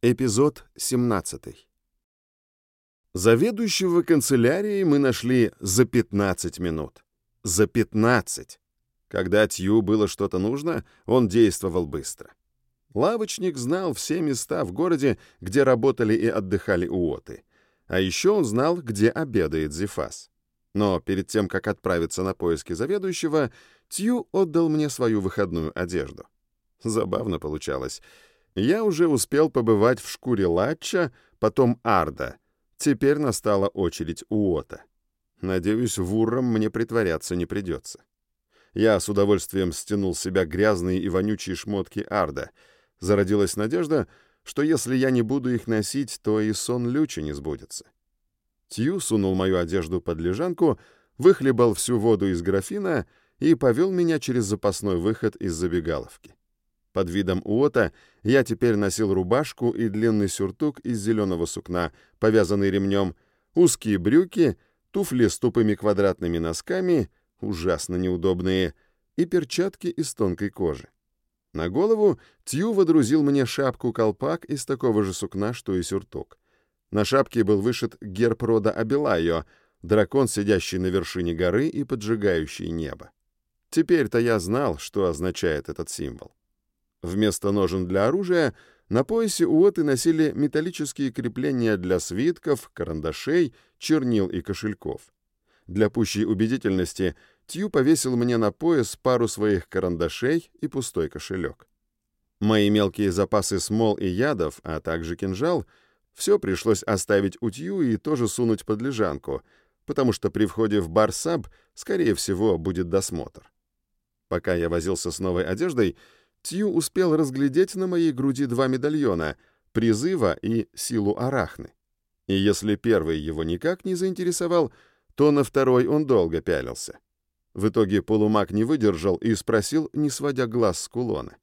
Эпизод 17. Заведующего канцелярией мы нашли за 15 минут. За 15. Когда Тью было что-то нужно, он действовал быстро. Лавочник знал все места в городе, где работали и отдыхали уоты. А еще он знал, где обедает Зефас. Но перед тем, как отправиться на поиски заведующего, Тью отдал мне свою выходную одежду. Забавно получалось — я уже успел побывать в шкуре Латча, потом Арда. Теперь настала очередь Уота. Надеюсь, в Урром мне притворяться не придется. Я с удовольствием стянул с себя грязные и вонючие шмотки Арда. Зародилась надежда, что если я не буду их носить, то и сон Люча не сбудется. Тью сунул мою одежду под лежанку, выхлебал всю воду из графина и повел меня через запасной выход из забегаловки. Под видом уота я теперь носил рубашку и длинный сюртук из зеленого сукна, повязанный ремнем, узкие брюки, туфли с тупыми квадратными носками, ужасно неудобные, и перчатки из тонкой кожи. На голову Тью водрузил мне шапку-колпак из такого же сукна, что и сюртук. На шапке был вышит герб рода Абилайо, дракон, сидящий на вершине горы и поджигающий небо. Теперь-то я знал, что означает этот символ. Вместо ножен для оружия на поясе уоты носили металлические крепления для свитков, карандашей, чернил и кошельков. Для пущей убедительности Тью повесил мне на пояс пару своих карандашей и пустой кошелек. Мои мелкие запасы смол и ядов, а также кинжал, все пришлось оставить у Тью и тоже сунуть под лежанку, потому что при входе в бар Саб, скорее всего, будет досмотр. Пока я возился с новой одеждой, Тью успел разглядеть на моей груди два медальона — призыва и силу арахны. И если первый его никак не заинтересовал, то на второй он долго пялился. В итоге полумаг не выдержал и спросил, не сводя глаз с кулона.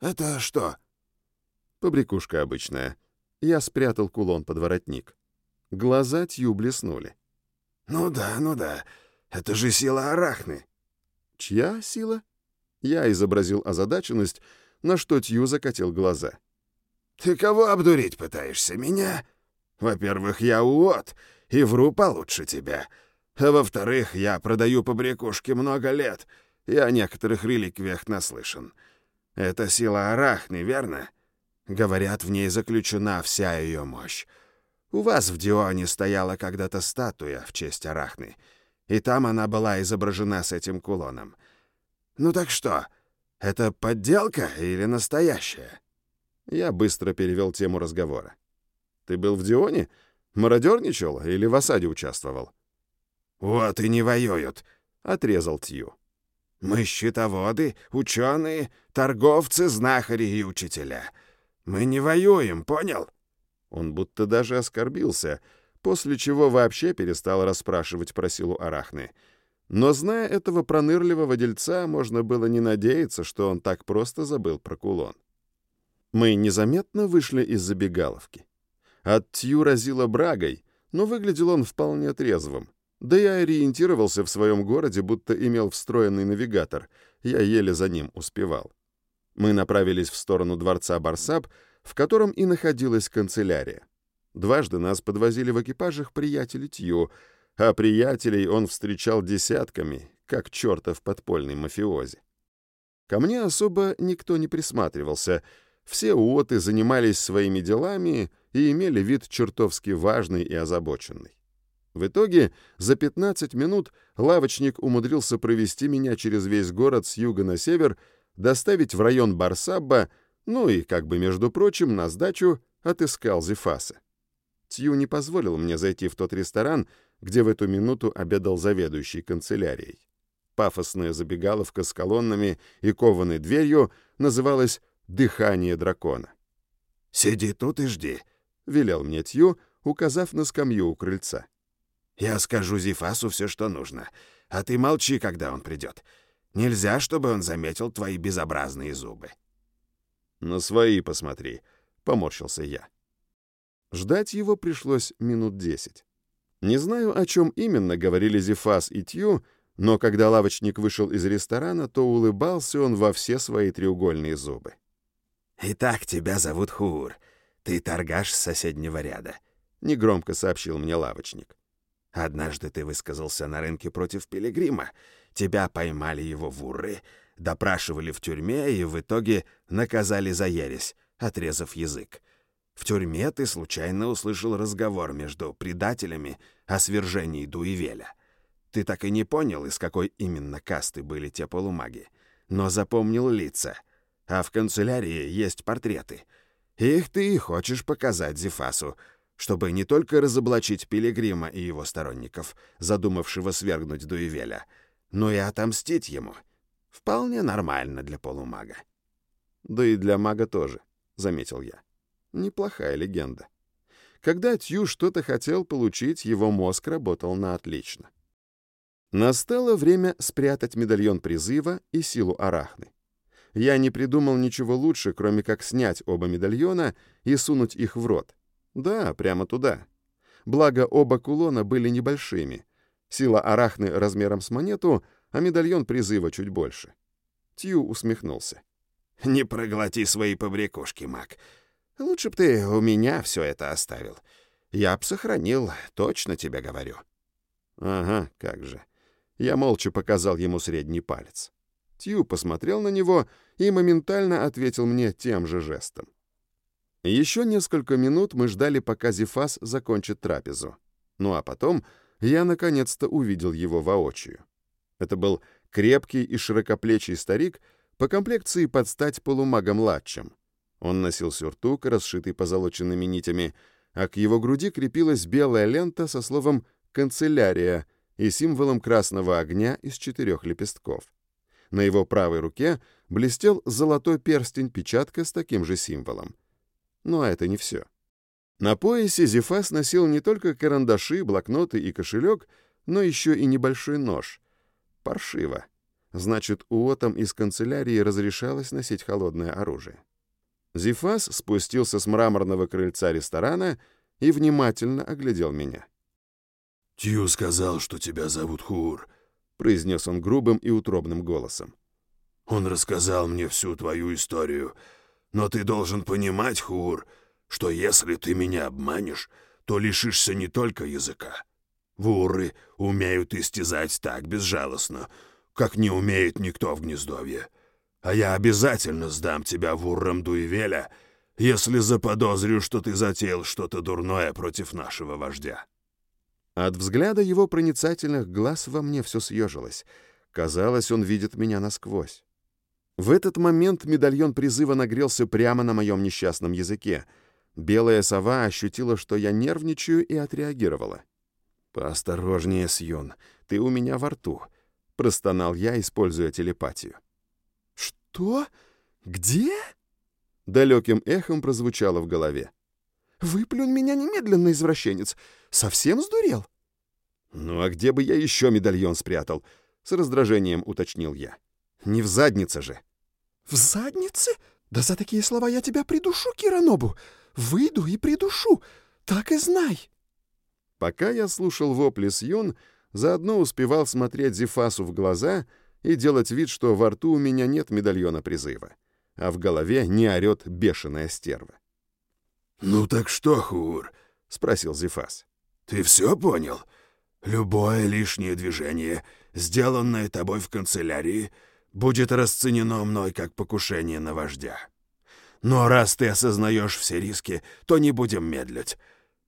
«Это что?» «Побрякушка обычная». Я спрятал кулон под воротник. Глаза Тью блеснули. «Ну да, ну да. Это же сила арахны». «Чья сила?» Я изобразил озадаченность, на что Тью закатил глаза. «Ты кого обдурить пытаешься? Меня? Во-первых, я уот, и вру получше тебя. А во-вторых, я продаю побрякушки много лет, и о некоторых реликвиях наслышан. Это сила Арахны, верно? Говорят, в ней заключена вся ее мощь. У вас в Дионе стояла когда-то статуя в честь Арахны, и там она была изображена с этим кулоном — «Ну так что, это подделка или настоящая?» Я быстро перевел тему разговора. «Ты был в Дионе? Мародерничал или в осаде участвовал?» «Вот и не воюют», — отрезал Тью. «Мы счетоводы, ученые, торговцы, знахари и учителя. Мы не воюем, понял?» Он будто даже оскорбился, после чего вообще перестал расспрашивать про силу Арахны — но, зная этого пронырливого дельца, можно было не надеяться, что он так просто забыл про кулон. Мы незаметно вышли из забегаловки. От Тью разило брагой, но выглядел он вполне трезвым. Да и ориентировался в своем городе, будто имел встроенный навигатор. Я еле за ним успевал. Мы направились в сторону дворца Барсаб, в котором и находилась канцелярия. Дважды нас подвозили в экипажах приятели Тью — а приятелей он встречал десятками, как чертов подпольный мафиози. Ко мне особо никто не присматривался, все уоты занимались своими делами и имели вид чертовски важный и озабоченный. В итоге за 15 минут лавочник умудрился провести меня через весь город с юга на север, доставить в район Барсабба, ну и, как бы между прочим, на сдачу отыскал Зефаса. Тью не позволил мне зайти в тот ресторан, где в эту минуту обедал заведующий канцелярией. Пафосная забегаловка с колоннами и кованой дверью называлась «Дыхание дракона». «Сиди тут и жди», — велел мне Тью, указав на скамью у крыльца. «Я скажу Зифасу все, что нужно, а ты молчи, когда он придет. Нельзя, чтобы он заметил твои безобразные зубы». «На свои посмотри», — поморщился я. Ждать его пришлось минут десять. Не знаю, о чем именно говорили Зефас и Тью, но когда лавочник вышел из ресторана, то улыбался он во все свои треугольные зубы. «Итак, тебя зовут Хур. «Ты торгаш с соседнего ряда», — негромко сообщил мне лавочник. «Однажды ты высказался на рынке против Пилигрима. Тебя поймали его в уры, допрашивали в тюрьме и в итоге наказали за ересь, отрезав язык. В тюрьме ты случайно услышал разговор между предателями о свержении Дуивеля. Ты так и не понял, из какой именно касты были те полумаги, но запомнил лица. А в канцелярии есть портреты. Их ты и хочешь показать Зефасу, чтобы не только разоблачить Пилигрима и его сторонников, задумавшего свергнуть Дуивеля, но и отомстить ему. Вполне нормально для полумага. «Да и для мага тоже», — заметил я. Неплохая легенда. Когда Тью что-то хотел получить, его мозг работал на отлично. Настало время спрятать медальон призыва и силу арахны. Я не придумал ничего лучше, кроме как снять оба медальона и сунуть их в рот. Да, прямо туда. Благо, оба кулона были небольшими. Сила арахны размером с монету, а медальон призыва чуть больше. Тью усмехнулся. «Не проглоти свои побрякушки, маг. Лучше б ты у меня все это оставил. Я б сохранил, точно тебе говорю». «Ага, как же». Я молча показал ему средний палец. Тью посмотрел на него и моментально ответил мне тем же жестом. Еще несколько минут мы ждали, пока Зефас закончит трапезу. Ну а потом я наконец-то увидел его воочию. Это был крепкий и широкоплечий старик, по комплекции под стать полумагом-ладчем. Он носил сюртук, расшитый позолоченными нитями, а к его груди крепилась белая лента со словом «канцелярия» и символом красного огня из четырех лепестков. На его правой руке блестел золотой перстень-печатка с таким же символом. Но это не все. На поясе Зефас носил не только карандаши, блокноты и кошелек, но еще и небольшой нож. Паршиво. Значит, уотам из канцелярии разрешалось носить холодное оружие. Зефас спустился с мраморного крыльца ресторана и внимательно оглядел меня. «Тью сказал, что тебя зовут Хур», — произнес он грубым и утробным голосом. «Он рассказал мне всю твою историю, но ты должен понимать, Хур, что если ты меня обманешь, то лишишься не только языка. Вуры умеют истязать так безжалостно, как не умеет никто в гнездовье а я обязательно сдам тебя в Уррам Дуевеля, если заподозрю, что ты затеял что-то дурное против нашего вождя». От взгляда его проницательных глаз во мне все съежилось. Казалось, он видит меня насквозь. В этот момент медальон призыва нагрелся прямо на моем несчастном языке. Белая сова ощутила, что я нервничаю, и отреагировала. «Поосторожнее, Сьюн, ты у меня во рту», — простонал я, используя телепатию. «Что? Где?» Далеким эхом прозвучало в голове. «Выплюнь меня немедленно, извращенец! Совсем сдурел?» «Ну а где бы я еще медальон спрятал?» — с раздражением уточнил я. «Не в заднице же!» «В заднице? Да за такие слова я тебя придушу, Киранобу! Выйду и придушу! Так и знай!» Пока я слушал вопли Сьюн, заодно успевал смотреть Зефасу в глаза — и делать вид, что во рту у меня нет медальона призыва, а в голове не орет бешеная стерва. «Ну так что, Хур?» — спросил Зефас. «Ты все понял? Любое лишнее движение, сделанное тобой в канцелярии, будет расценено мной как покушение на вождя. Но раз ты осознаешь все риски, то не будем медлить.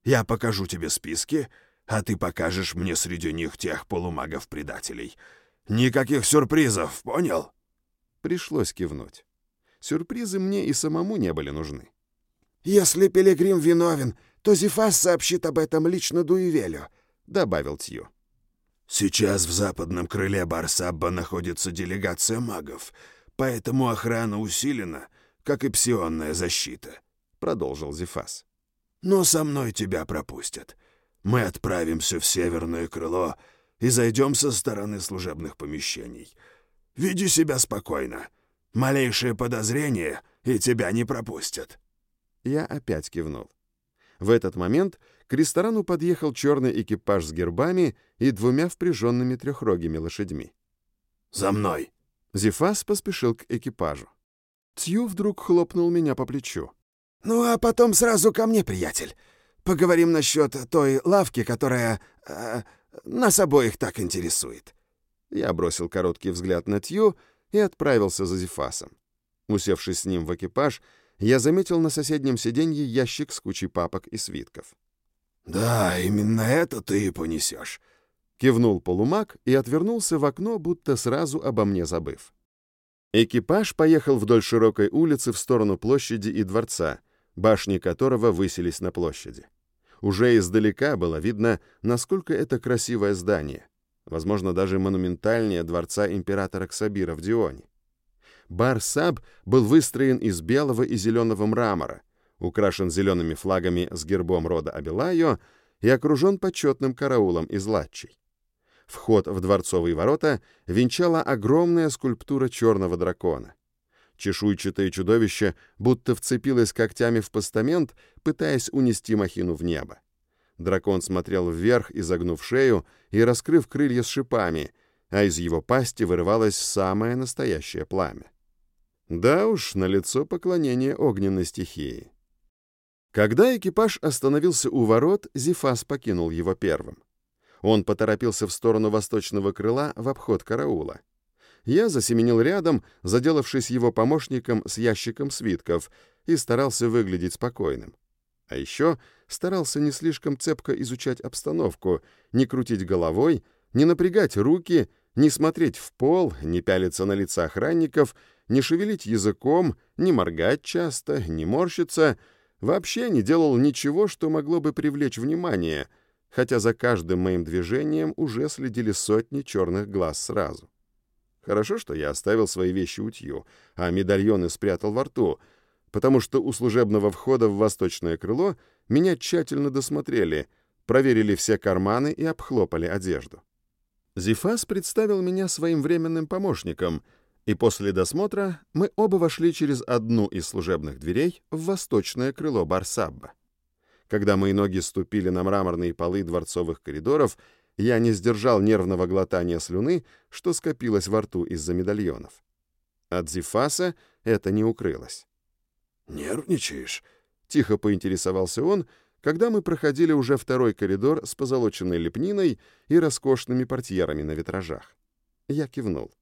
Я покажу тебе списки, а ты покажешь мне среди них тех полумагов-предателей — «Никаких сюрпризов, понял?» Пришлось кивнуть. Сюрпризы мне и самому не были нужны. «Если Пилигрим виновен, то Зефас сообщит об этом лично Дуивелю», — добавил Тью. «Сейчас в западном крыле Барсабба находится делегация магов, поэтому охрана усилена, как и псионная защита», — продолжил Зефас. «Но со мной тебя пропустят. Мы отправимся в северное крыло и зайдем со стороны служебных помещений. Веди себя спокойно. Малейшее подозрение, и тебя не пропустят». Я опять кивнул. В этот момент к ресторану подъехал черный экипаж с гербами и двумя впряженными трехрогими лошадьми. «За мной!» Зефас поспешил к экипажу. Тью вдруг хлопнул меня по плечу. «Ну, а потом сразу ко мне, приятель. Поговорим насчет той лавки, которая э, нас обоих так интересует». Я бросил короткий взгляд на Тью и отправился за Зефасом. Усевшись с ним в экипаж, я заметил на соседнем сиденье ящик с кучей папок и свитков. «Да, именно это ты и понесешь», — кивнул полумаг и отвернулся в окно, будто сразу обо мне забыв. Экипаж поехал вдоль широкой улицы в сторону площади и дворца, башни которого высились на площади. Уже издалека было видно, насколько это красивое здание, возможно, даже монументальнее дворца императора Ксабира в Дионе. Бар-Саб был выстроен из белого и зеленого мрамора, украшен зелеными флагами с гербом рода Абилайо и окружен почетным караулом из латчей. Вход в дворцовые ворота венчала огромная скульптура черного дракона. Чешуйчатое чудовище будто вцепилось когтями в постамент, пытаясь унести махину в небо. Дракон смотрел вверх, изогнув шею и раскрыв крылья с шипами, а из его пасти вырывалось самое настоящее пламя. Да уж, на лицо поклонение огненной стихии. Когда экипаж остановился у ворот, Зифас покинул его первым. Он поторопился в сторону восточного крыла в обход караула. Я засеменил рядом, заделавшись его помощником с ящиком свитков, и старался выглядеть спокойным. А еще старался не слишком цепко изучать обстановку, не крутить головой, не напрягать руки, не смотреть в пол, не пялиться на лица охранников, не шевелить языком, не моргать часто, не морщиться, вообще не делал ничего, что могло бы привлечь внимание, хотя за каждым моим движением уже следили сотни черных глаз сразу. Хорошо, что я оставил свои вещи у Тью, а медальоны спрятал во рту, потому что у служебного входа в восточное крыло меня тщательно досмотрели, проверили все карманы и обхлопали одежду. Зифас представил меня своим временным помощником, и после досмотра мы оба вошли через одну из служебных дверей в восточное крыло Барсабба. Когда мои ноги ступили на мраморные полы дворцовых коридоров, я не сдержал нервного глотания слюны, что скопилось во рту из-за медальонов. От Зифаса это не укрылось. «Нервничаешь?» — тихо поинтересовался он, когда мы проходили уже второй коридор с позолоченной лепниной и роскошными портьерами на витражах. Я кивнул.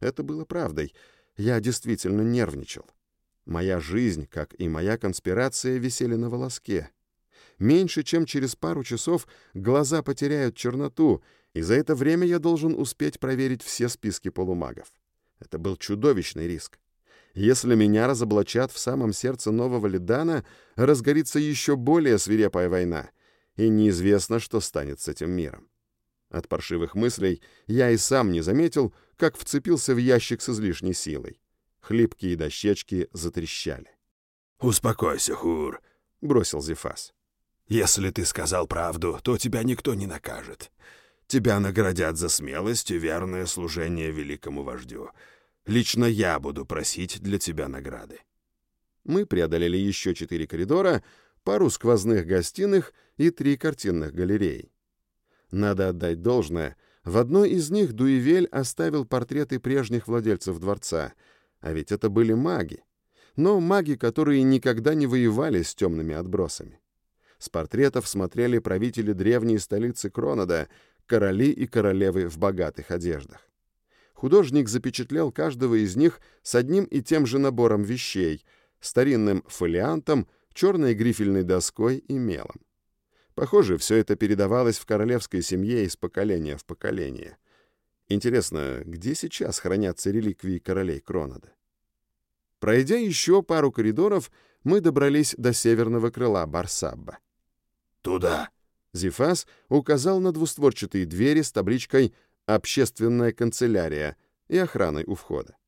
Это было правдой. Я действительно нервничал. Моя жизнь, как и моя конспирация, висели на волоске. Меньше чем через пару часов глаза потеряют черноту, и за это время я должен успеть проверить все списки полумагов. Это был чудовищный риск. Если меня разоблачат в самом сердце нового Ледана, разгорится еще более свирепая война, и неизвестно, что станет с этим миром. От паршивых мыслей я и сам не заметил, как вцепился в ящик с излишней силой. Хлипкие дощечки затрещали. «Успокойся, Хур», — бросил Зефас. Если ты сказал правду, то тебя никто не накажет. Тебя наградят за смелость и верное служение великому вождю. Лично я буду просить для тебя награды». Мы преодолели еще четыре коридора, пару сквозных гостиных и три картинных галереи. Надо отдать должное, в одной из них Дуивель оставил портреты прежних владельцев дворца, а ведь это были маги. Но маги, которые никогда не воевали с темными отбросами. С портретов смотрели правители древней столицы Кронода, короли и королевы в богатых одеждах. Художник запечатлел каждого из них с одним и тем же набором вещей, старинным фолиантом, черной грифельной доской и мелом. Похоже, все это передавалось в королевской семье из поколения в поколение. Интересно, где сейчас хранятся реликвии королей Кронода? Пройдя еще пару коридоров, мы добрались до северного крыла Барсабба. «Туда!» Зифас указал на двустворчатые двери с табличкой «Общественная канцелярия» и охраной у входа.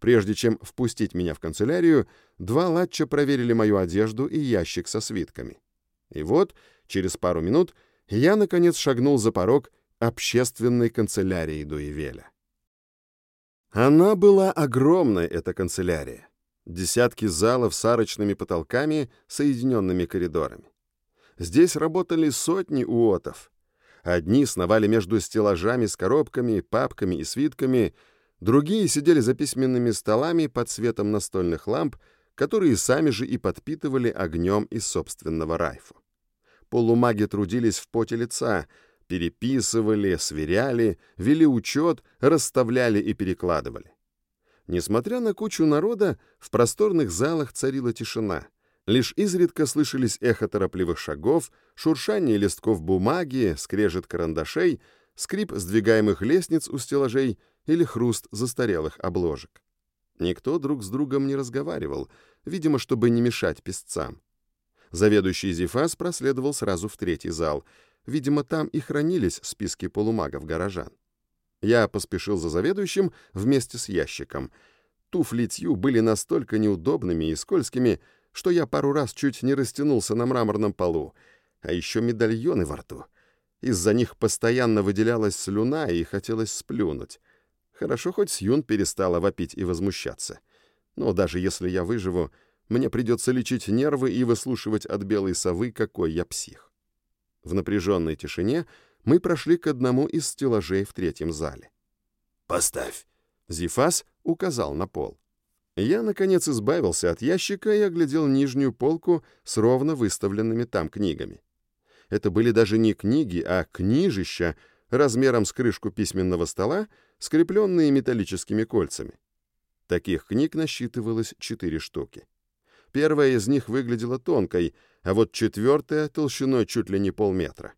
Прежде чем впустить меня в канцелярию, два латча проверили мою одежду и ящик со свитками. И вот, через пару минут, я, наконец, шагнул за порог общественной канцелярии Дуевеля. Она была огромной, эта канцелярия. Десятки залов с арочными потолками, соединенными коридорами. Здесь работали сотни уотов. Одни сновали между стеллажами с коробками, папками и свитками, другие сидели за письменными столами под светом настольных ламп, которые сами же и подпитывали огнем из собственного райфу. Полумаги трудились в поте лица, переписывали, сверяли, вели учет, расставляли и перекладывали. Несмотря на кучу народа, в просторных залах царила тишина. Лишь изредка слышались эхо торопливых шагов, шуршание листков бумаги, скрежет карандашей, скрип сдвигаемых лестниц у стеллажей или хруст застарелых обложек. Никто друг с другом не разговаривал, видимо, чтобы не мешать песцам. Заведующий Зефас проследовал сразу в третий зал. Видимо, там и хранились списки полумагов-горожан. Я поспешил за заведующим вместе с ящиком. Туфли Тью были настолько неудобными и скользкими, что я пару раз чуть не растянулся на мраморном полу, а еще медальоны во рту. Из-за них постоянно выделялась слюна и хотелось сплюнуть. Хорошо, хоть Сьюн перестала вопить и возмущаться. Но даже если я выживу, мне придется лечить нервы и выслушивать от белой совы, какой я псих. В напряженной тишине мы прошли к одному из стеллажей в третьем зале. «Поставь!» Зифас указал на пол. Я, наконец, избавился от ящика и оглядел нижнюю полку с ровно выставленными там книгами. Это были даже не книги, а книжища размером с крышку письменного стола, скрепленные металлическими кольцами. Таких книг насчитывалось четыре штуки. Первая из них выглядела тонкой, а вот четвертая — толщиной чуть ли не полметра.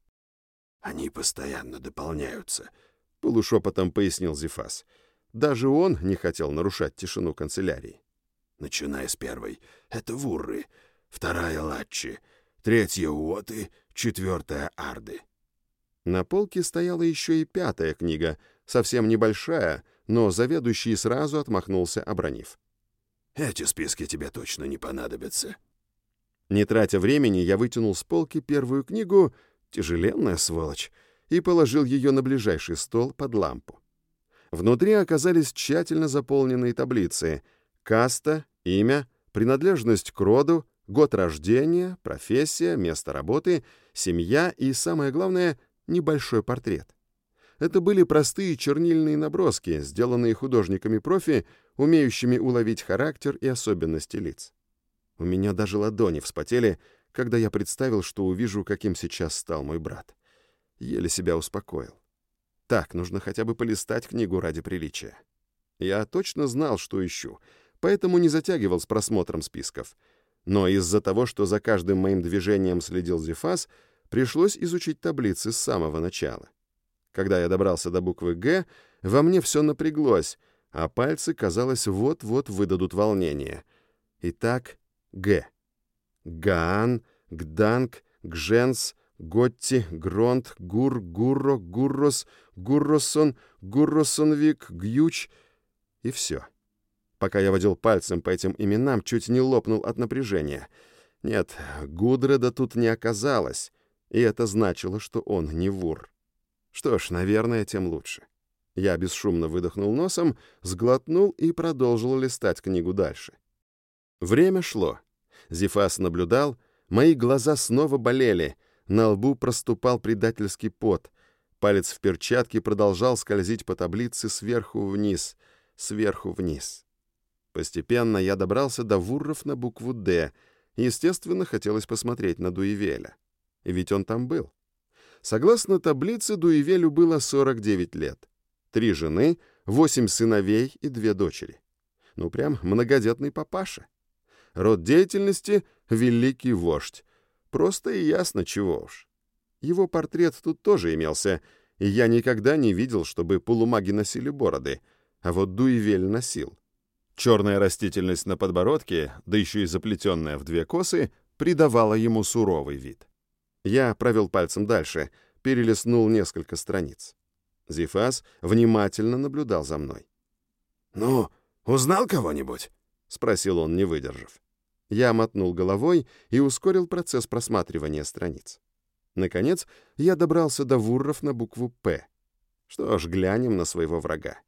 «Они постоянно дополняются», — полушепотом пояснил Зефас. Даже он не хотел нарушать тишину канцелярии. «Начиная с первой. Это вурры. Вторая — латчи. Третья — уоты. Четвертая — арды». На полке стояла еще и пятая книга, совсем небольшая, но заведующий сразу отмахнулся, обронив. Эти списки тебе точно не понадобятся». Не тратя времени, я вытянул с полки первую книгу, тяжеленная сволочь, и положил ее на ближайший стол под лампу. Внутри оказались тщательно заполненные таблицы «Каста», «Имя», «Принадлежность к роду», «Год рождения», «Профессия», «Место работы», «Семья» и, самое главное, небольшой портрет. Это были простые чернильные наброски, сделанные художниками-профи, умеющими уловить характер и особенности лиц. У меня даже ладони вспотели, когда я представил, что увижу, каким сейчас стал мой брат. Еле себя успокоил. Так, нужно хотя бы полистать книгу ради приличия. Я точно знал, что ищу, поэтому не затягивал с просмотром списков. Но из-за того, что за каждым моим движением следил Зефас, пришлось изучить таблицы с самого начала. Когда я добрался до буквы «Г», во мне все напряглось, а пальцы, казалось, вот-вот выдадут волнение. Итак, «Г». Гаан, Гданг, Гженс, Готти, Гронт, Гур, Гурро, Гуррос, Гурросон, Гурросонвик, Гьюч и все. Пока я водил пальцем по этим именам, чуть не лопнул от напряжения. Нет, Гудреда тут не оказалось, и это значило, что он не вур. Что ж, наверное, тем лучше. Я бесшумно выдохнул носом, сглотнул и продолжил листать книгу дальше. Время шло. Зефас наблюдал, мои глаза снова болели, на лбу проступал предательский пот, палец в перчатке продолжал скользить по таблице сверху вниз, сверху вниз. Постепенно я добрался до вурров на букву «Д», естественно, хотелось посмотреть на Дуевеля. Ведь он там был. Согласно таблице, Дуевелю было 49 лет. Три жены, восемь сыновей и две дочери. Ну, прям многодетный папаша. Род деятельности — великий вождь. Просто и ясно, чего уж. Его портрет тут тоже имелся, и я никогда не видел, чтобы полумаги носили бороды, а вот Дуевель носил. Черная растительность на подбородке, да еще и заплетенная в две косы, придавала ему суровый вид. Я провел пальцем дальше, перелистнул несколько страниц. Зифас внимательно наблюдал за мной. «Ну, узнал кого-нибудь?» — спросил он, не выдержав. Я мотнул головой и ускорил процесс просматривания страниц. Наконец, я добрался до вурров на букву «П». Что ж, глянем на своего врага.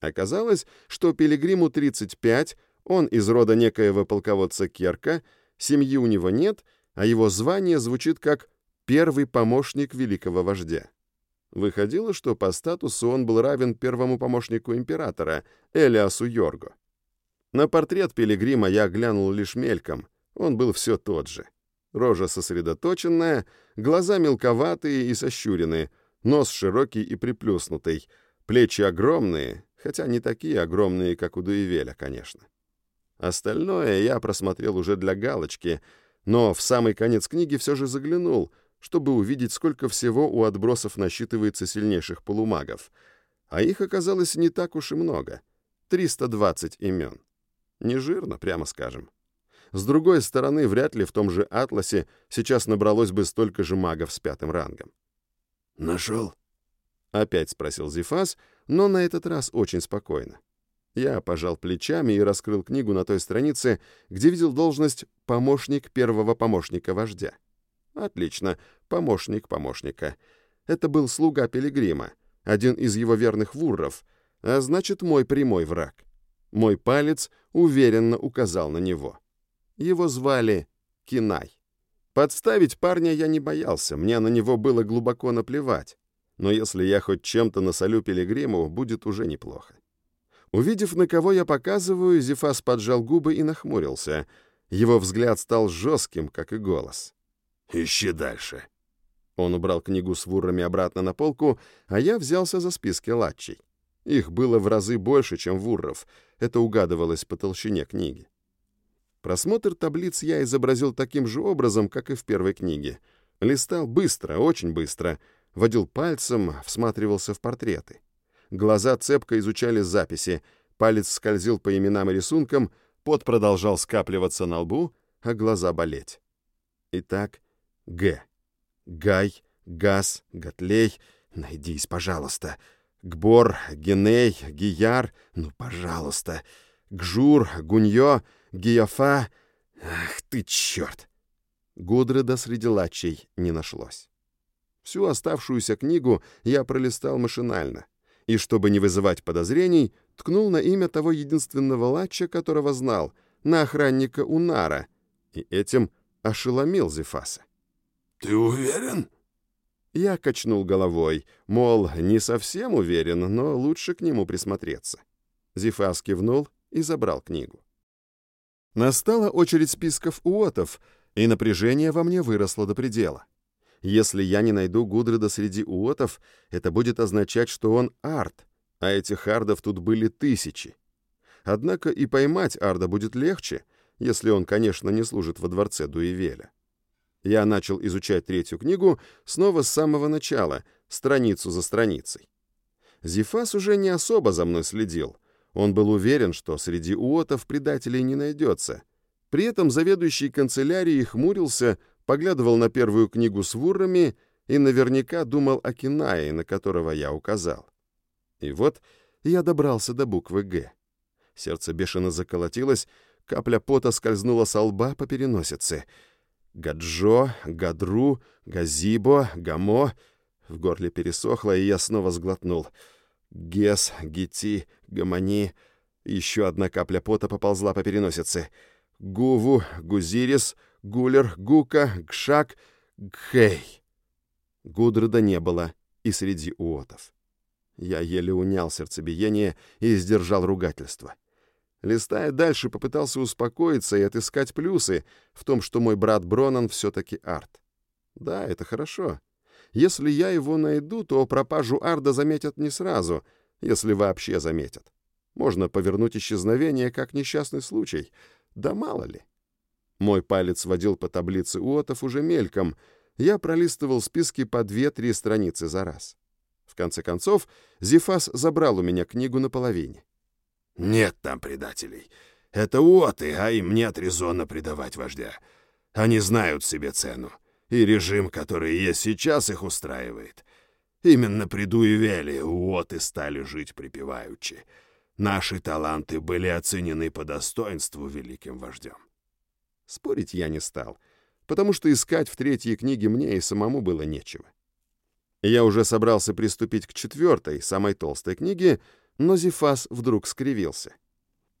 Оказалось, что Пилигриму 35, он из рода некоего полководца Керка, семьи у него нет, а его звание звучит как «первый помощник великого вождя». Выходило, что по статусу он был равен первому помощнику императора, Элиасу Йорго. На портрет пилигрима я глянул лишь мельком, он был все тот же. Рожа сосредоточенная, глаза мелковатые и сощуренные, нос широкий и приплюснутый, плечи огромные, хотя не такие огромные, как у Дуевеля, конечно. Остальное я просмотрел уже для галочки, но в самый конец книги все же заглянул, чтобы увидеть, сколько всего у отбросов насчитывается сильнейших полумагов. А их оказалось не так уж и много. 320 имен. Не жирно, прямо скажем. С другой стороны, вряд ли в том же Атласе сейчас набралось бы столько же магов с пятым рангом. «Нашел?» — опять спросил Зефас, но на этот раз очень спокойно. Я пожал плечами и раскрыл книгу на той странице, где видел должность «помощник первого помощника вождя». Отлично, помощник помощника. Это был слуга Пилигрима, один из его верных вурров, а значит, мой прямой враг. Мой палец уверенно указал на него. Его звали Кинай. Подставить парня я не боялся, мне на него было глубоко наплевать. Но если я хоть чем-то насолю Пилигриму, будет уже неплохо. Увидев, на кого я показываю, Зефас поджал губы и нахмурился. Его взгляд стал жестким, как и голос. «Ищи дальше». Он убрал книгу с вуррами обратно на полку, а я взялся за списки латчей. Их было в разы больше, чем вурров. Это угадывалось по толщине книги. Просмотр таблиц я изобразил таким же образом, как и в первой книге. Листал быстро, очень быстро, водил пальцем, всматривался в портреты. Глаза цепко изучали записи, палец скользил по именам и рисункам, пот продолжал скапливаться на лбу, а глаза болеть. Итак, Г. Гай, Газ, Готлей, найдись, пожалуйста. Гбор, Геней, Гияр, ну, пожалуйста. Гжур, Гуньё, Гиофа... Ах ты черт! Гудреда среди лачей не нашлось. Всю оставшуюся книгу я пролистал машинально, и, чтобы не вызывать подозрений, ткнул на имя того единственного лача, которого знал, на охранника Унара, и этим ошеломил Зефаса. «Ты уверен?» Я качнул головой, мол, не совсем уверен, но лучше к нему присмотреться. Зефас кивнул и забрал книгу. Настала очередь списков уотов, и напряжение во мне выросло до предела. Если я не найду Гудреда среди уотов, это будет означать, что он арт, а этих ардов тут были тысячи. Однако и поймать арда будет легче, если он, конечно, не служит во дворце Дуевеля. Я начал изучать третью книгу снова с самого начала, страницу за страницей. Зефас уже не особо за мной следил — он был уверен, что среди уотов предателей не найдется. При этом заведующий канцелярией хмурился, поглядывал на первую книгу с вуррами и наверняка думал о Кинае, на которого я указал. И вот я добрался до буквы «Г». Сердце бешено заколотилось, капля пота скользнула со лба по переносице. Гаджо, Гадру, Газибо, Гамо... В горле пересохло, и я снова сглотнул — Гес, Гити, Гамани. Еще одна капля пота поползла по переносице. Гуву, Гузирис, Гулер, Гука, Гшак, Гхей. Гудрода не было и среди уотов. Я еле унял сердцебиение и сдержал ругательство. Листая дальше, попытался успокоиться и отыскать плюсы в том, что мой брат Бронан все-таки арт. Да, это хорошо. Если я его найду, то пропажу Арда заметят не сразу, если вообще заметят. Можно повернуть исчезновение как несчастный случай. Да мало ли. Мой палец водил по таблице Уотов уже мельком. Я пролистывал списки по две-три страницы за раз. В конце концов, Зефас забрал у меня книгу наполовине. «Нет там предателей. Это Уоты, а им нет резона предавать вождя. Они знают себе цену и режим, который есть сейчас, их устраивает. Именно при Дуевеле уоты стали жить припеваючи. Наши таланты были оценены по достоинству великим вождем. Спорить я не стал, потому что искать в третьей книге мне и самому было нечего. Я уже собрался приступить к четвертой, самой толстой книге, но Зефас вдруг скривился.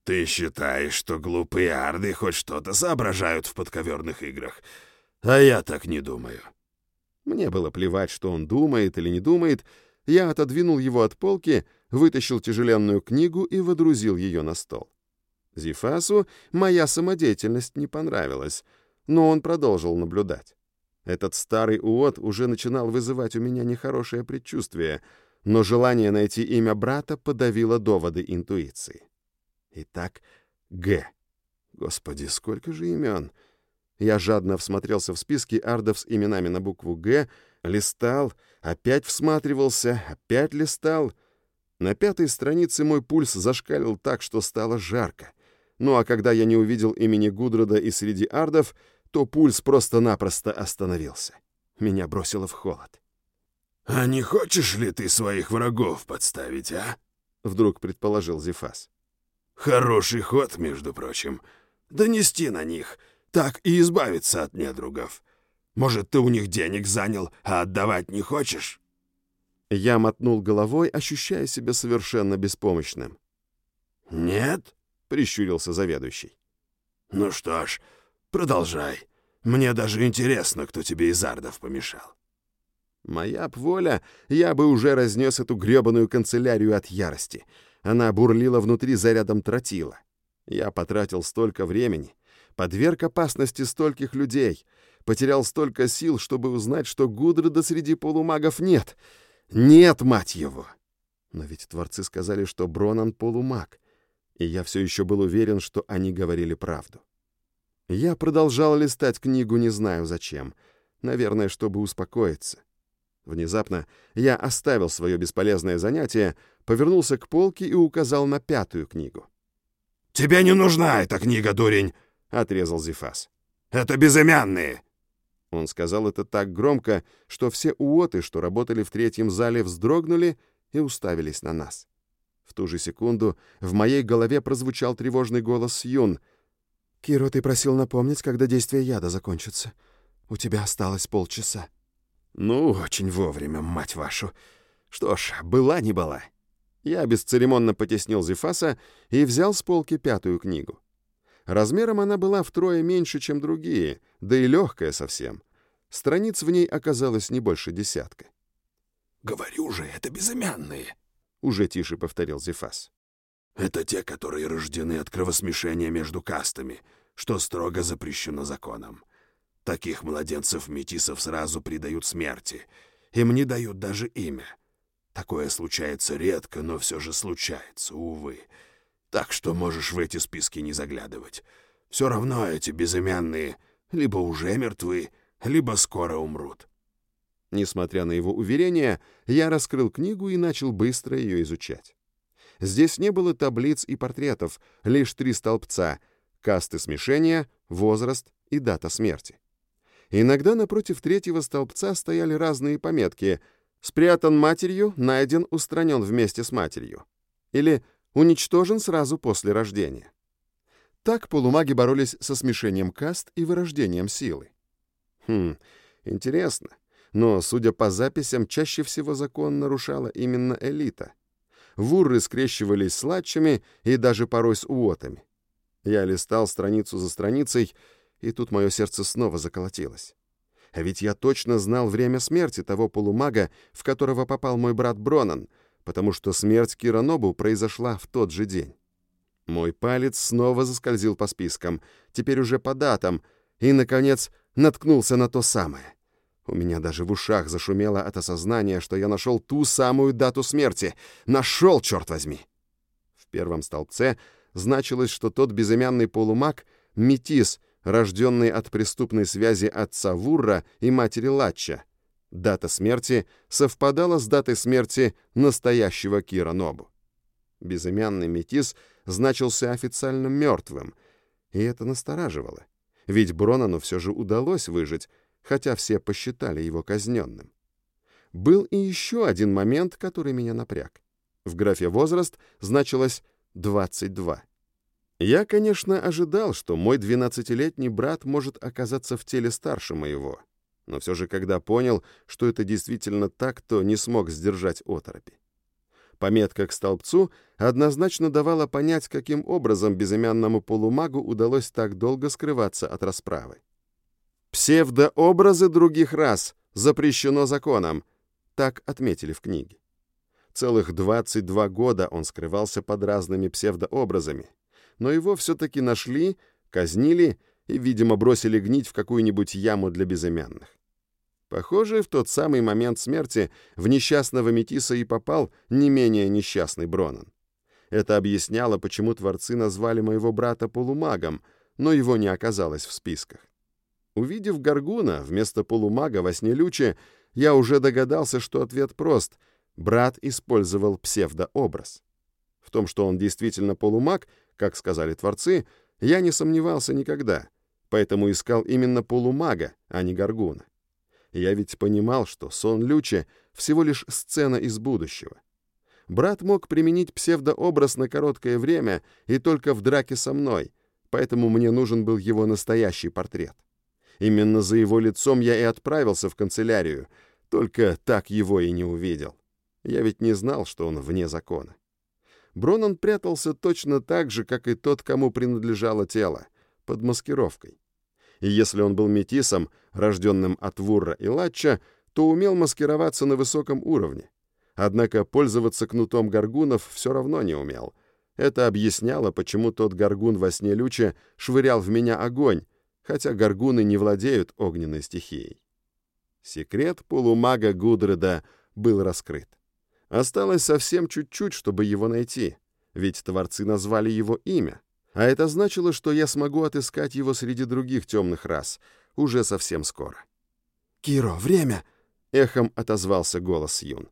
«Ты считаешь, что глупые арды хоть что-то соображают в подковерных играх?» А я так не думаю. Мне было плевать, что он думает или не думает. Я отодвинул его от полки, вытащил тяжеленную книгу и водрузил ее на стол. Зифасу моя самодеятельность не понравилась, но он продолжил наблюдать. Этот старый уот уже начинал вызывать у меня нехорошее предчувствие, но желание найти имя брата подавило доводы интуиции. Итак, Г. Господи, сколько же имен! Я жадно всмотрелся в списки ардов с именами на букву «Г», листал, опять всматривался, опять листал. На пятой странице мой пульс зашкалил так, что стало жарко. Ну а когда я не увидел имени Гудрода и среди ардов, то пульс просто-напросто остановился. Меня бросило в холод. «А не хочешь ли ты своих врагов подставить, а?» — вдруг предположил Зефас. «Хороший ход, между прочим. Донести на них, так и избавиться от недругов. Может, ты у них денег занял, а отдавать не хочешь?» Я мотнул головой, ощущая себя совершенно беспомощным. «Нет?» — прищурился заведующий. «Ну что ж, продолжай. Мне даже интересно, кто тебе из ардов помешал». Моя б воля, я бы уже разнес эту гребаную канцелярию от ярости. Она бурлила внутри зарядом тротила. Я потратил столько времени, подверг опасности стольких людей, потерял столько сил, чтобы узнать, что Гудрода среди полумагов нет. Нет, мать его! Но ведь творцы сказали, что Бронан полумаг, и я все еще был уверен, что они говорили правду. Я продолжал листать книгу, не знаю зачем. Наверное, чтобы успокоиться. Внезапно я оставил свое бесполезное занятие, повернулся к полке и указал на пятую книгу. «Тебе не нужна эта книга, дурень!» — отрезал Зефас. «Это безымянные!» Он сказал это так громко, что все уоты, что работали в третьем зале, вздрогнули и уставились на нас. В ту же секунду в моей голове прозвучал тревожный голос Юн. «Киро, ты просил напомнить, когда действие яда закончится. У тебя осталось полчаса». «Ну, очень вовремя, мать вашу. Что ж, была не была». Я бесцеремонно потеснил Зефаса и взял с полки пятую книгу. Размером она была втрое меньше, чем другие, да и легкая совсем. Страниц в ней оказалось не больше десятка. «Говорю же, это безымянные», — уже тише повторил Зефас. «Это те, которые рождены от кровосмешения между кастами, что строго запрещено законом. Таких младенцев-метисов сразу предают смерти. Им не дают даже имя. Такое случается редко, но все же случается, увы. Так что можешь в эти списки не заглядывать. Все равно эти безымянные либо уже мертвы, либо скоро умрут. Несмотря на его уверения, я раскрыл книгу и начал быстро ее изучать. Здесь не было таблиц и портретов, лишь три столбца — касты смешения, возраст и дата смерти. Иногда напротив третьего столбца стояли разные пометки «Спрятан матерью, найден, устранен вместе с матерью» или «Уничтожен сразу после рождения». Так полумаги боролись со смешением каст и вырождением силы. Хм, интересно. Но, судя по записям, чаще всего закон нарушала именно элита. Вурры скрещивались с латчами и даже порой с уотами. Я листал страницу за страницей, и тут мое сердце снова заколотилось. А ведь я точно знал время смерти того полумага, в которого попал мой брат Бронан, потому что смерть Киранобу произошла в тот же день. Мой палец снова заскользил по спискам, теперь уже по датам, и, наконец, наткнулся на то самое. У меня даже в ушах зашумело от осознания, что я нашел ту самую дату смерти. Нашел, черт возьми! В первом столбце значилось, что тот безымянный полумаг — метис, рожденный от преступной связи отца Вурра и матери Латча. Дата смерти совпадала с датой смерти настоящего Кира Нобу. Безымянный метис значился официально мертвым, и это настораживало. Ведь Бронану все же удалось выжить, хотя все посчитали его казненным. Был и еще один момент, который меня напряг. В графе «возраст» значилось 22. Я, конечно, ожидал, что мой 12-летний брат может оказаться в теле старше моего, но все же, когда понял, что это действительно так, то не смог сдержать оторопи. Пометка к столбцу однозначно давала понять, каким образом безымянному полумагу удалось так долго скрываться от расправы. «Псевдообразы других рас запрещено законом», так отметили в книге. Целых 22 года он скрывался под разными псевдообразами. Но его все-таки нашли, казнили и, видимо, бросили гнить в какую-нибудь яму для безымянных. Похоже, в тот самый момент смерти в несчастного Метиса и попал не менее несчастный Бронан. Это объясняло, почему творцы назвали моего брата полумагом, но его не оказалось в списках. Увидев Гаргуна вместо полумага во сне Лючи, я уже догадался, что ответ прост. Брат использовал псевдообраз. В том, что он действительно полумаг, как сказали творцы, я не сомневался никогда, поэтому искал именно полумага, а не Гаргуна. Я ведь понимал, что сон Лючи — всего лишь сцена из будущего. Брат мог применить псевдообраз на короткое время и только в драке со мной, поэтому мне нужен был его настоящий портрет. Именно за его лицом я и отправился в канцелярию, только так его и не увидел. Я ведь не знал, что он вне закона. Бронан прятался точно так же, как и тот, кому принадлежало тело, под маскировкой. И если он был метисом, рожденным от Вурра и Латча, то умел маскироваться на высоком уровне. Однако пользоваться кнутом гаргунов все равно не умел. Это объясняло, почему тот гаргун во сне Люча швырял в меня огонь, хотя гаргуны не владеют огненной стихией. Секрет полумага Гудреда был раскрыт. Осталось совсем чуть-чуть, чтобы его найти, ведь творцы назвали его имя, а это значило, что я смогу отыскать его среди других темных рас уже совсем скоро. «Киро, время!» — эхом отозвался голос Юн.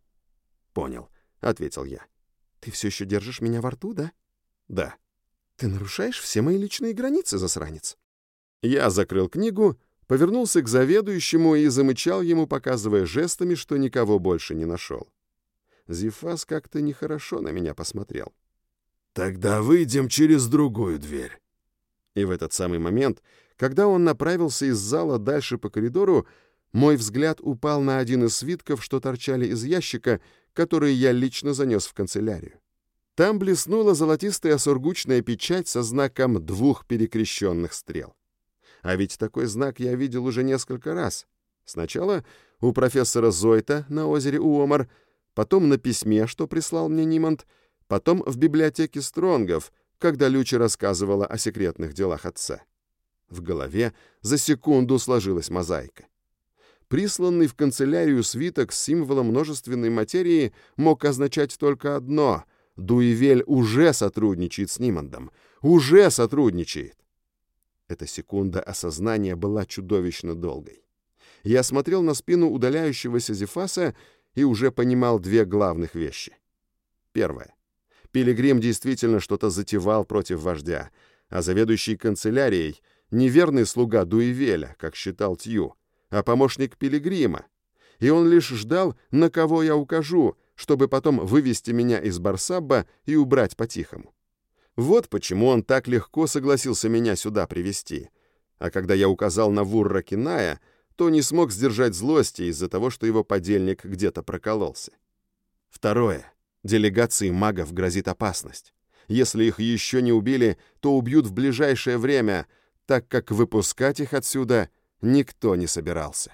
«Понял», — ответил я. «Ты все еще держишь меня во рту, да?» «Да». «Ты нарушаешь все мои личные границы, засранец». Я закрыл книгу, повернулся к заведующему и замычал ему, показывая жестами, что никого больше не нашел. Зифас как-то нехорошо на меня посмотрел. «Тогда выйдем через другую дверь». И в этот самый момент, когда он направился из зала дальше по коридору, мой взгляд упал на один из свитков, что торчали из ящика, который я лично занес в канцелярию. Там блеснула золотистая сургучная печать со знаком двух перекрещенных стрел. А ведь такой знак я видел уже несколько раз. Сначала у профессора Зойта на озере Уомар, потом на письме, что прислал мне Нимонт, потом в библиотеке Стронгов, когда Люча рассказывала о секретных делах отца. В голове за секунду сложилась мозаика. Присланный в канцелярию свиток с символом множественной материи мог означать только одно — Дуивель уже сотрудничает с Нимондом. Уже сотрудничает. Эта секунда осознания была чудовищно долгой. Я смотрел на спину удаляющегося Зефаса и уже понимал две главных вещи. Первое. Пилигрим действительно что-то затевал против вождя, а заведующий канцелярией — неверный слуга Дуивеля, как считал Тью, а помощник Пилигрима. И он лишь ждал, на кого я укажу, чтобы потом вывести меня из Барсабба и убрать по-тихому. Вот почему он так легко согласился меня сюда привести. А когда я указал на Вурра Киная, то не смог сдержать злости из-за того, что его подельник где-то прокололся. Второе. Делегации магов грозит опасность. Если их еще не убили, то убьют в ближайшее время, так как выпускать их отсюда никто не собирался.